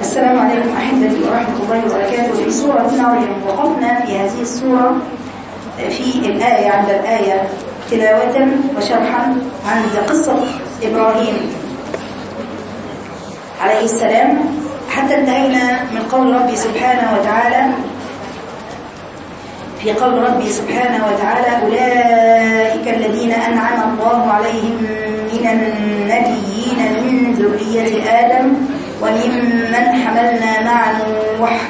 السلام عليكم أحبتي ورحمة الله وبركاته. في سورة مريم وقفنا في هذه السورة في الآية عند الآية تلاوة وشرحا عند قصة إبراهيم عليه السلام. حتى انتهينا من قول ربي سبحانه وتعالى في قول ربي سبحانه وتعالى أولئك الذين أنعم الله عليهم من النبيين من ذرية آدم وممن حملنا مع نوح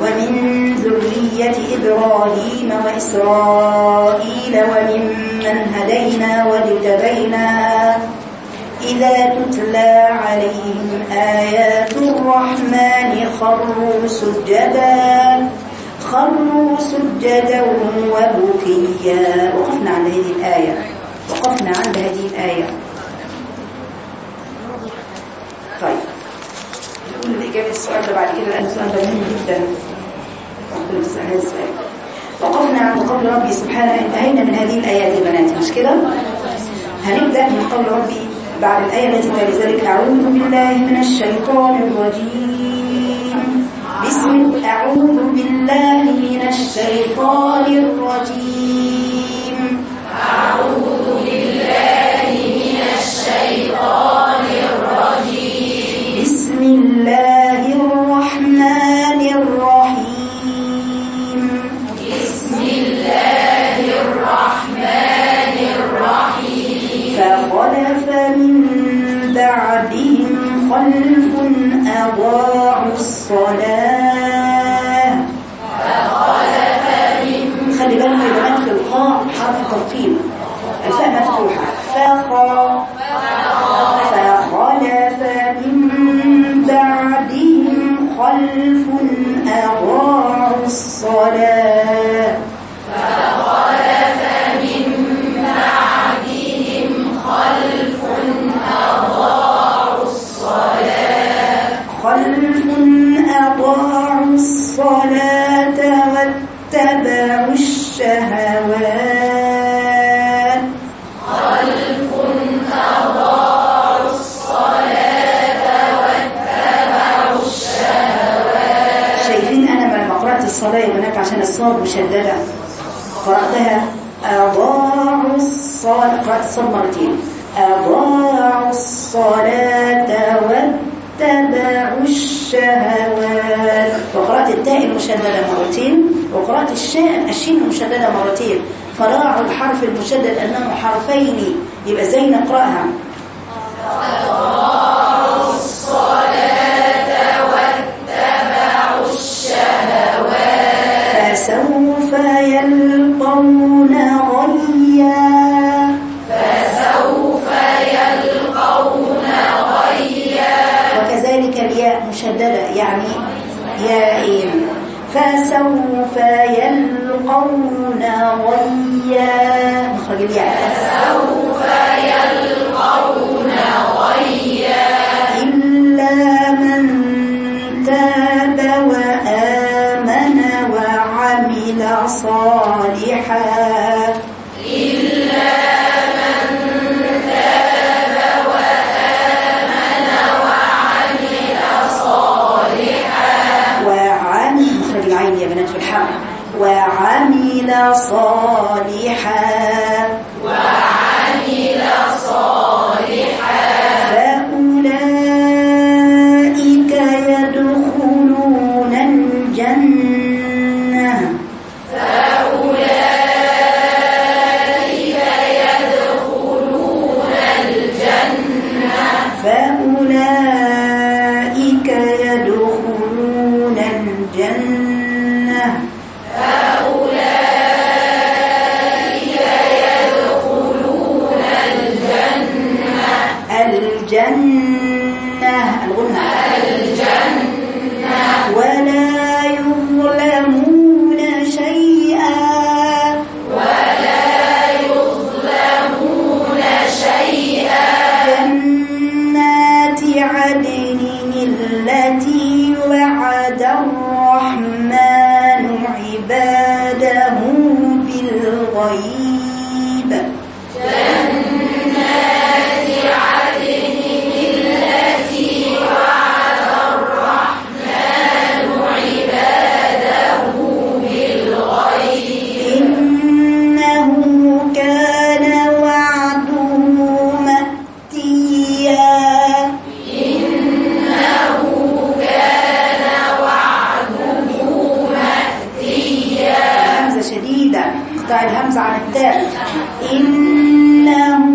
ومن ذرية إبراهيم وإسرائيل وممن هدينا واجتبينا. إذا تتلى عليهم آيات الرحمن خروا سجدا خروا سجدا وبكيا. وقفنا عند هذه الآية. وقفنا عند هذه الآية. السؤال ده بعد كده لأن السؤال ده مهم جدا. وقفنا عند قول ربي سبحانه انتهينا من هذه الآيات يا بناتي مش كده؟ هنبدأ من قول ربي بعد الآية التي ولذلك أعوذ بالله من الشيطان الرجيم. بسم أعوذ بالله من الشيطان الرجيم. من بعدهم خلف أضاعوا الصلاة. خلي بالكم يا في الخاء حرف ترقيم الفاء مفتوحة. فخا الصلاة بنات عشان الصاد مشددة. قرأتها أضاعوا الصلاة قرأت الصاد مرتين. أضاعوا الصلاة واتبعوا الشهوات. وقرأت التاء المشددة مرتين. وقرأت الشاء الشين المشددة مرتين. فراعوا الحرف المشدد أنه حرفين. يبقى إزاي نقرأها فسوف يلقون غيا فسوف يلقون غيا وكذلك الياء مشددة يعني فسوف يلقون غيا مخرج الياء. بتاع الهمزة عن التاء. إنه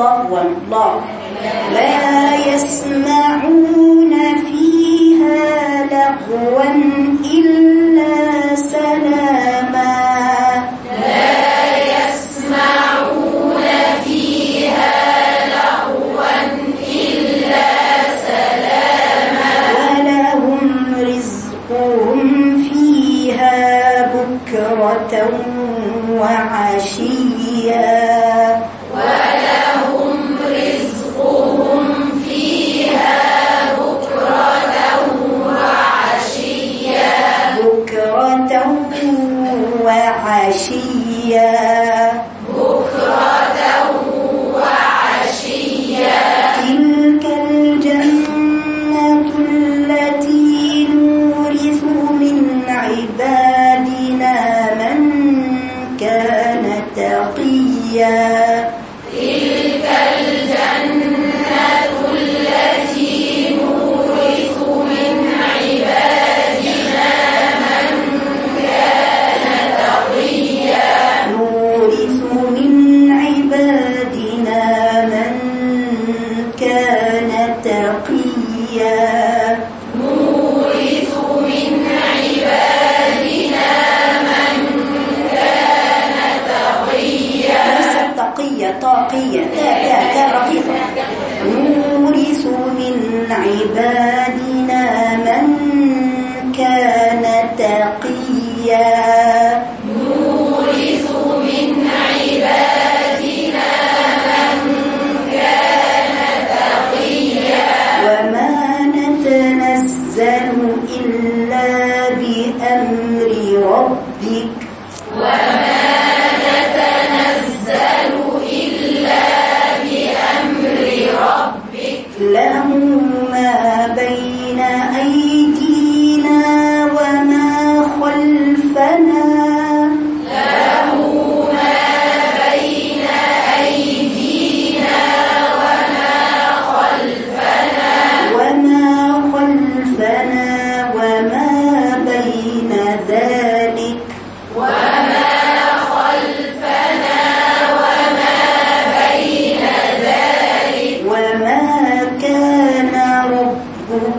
الله لا يسمعون فيها لغوا.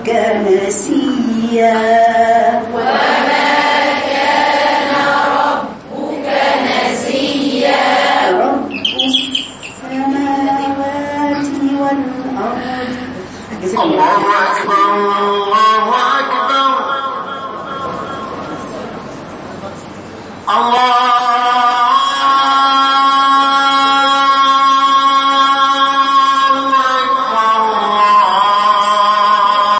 ربك نسيا وما كان ربك نسيا رب السماوات والأرض. الله أكبر الله أكبر الله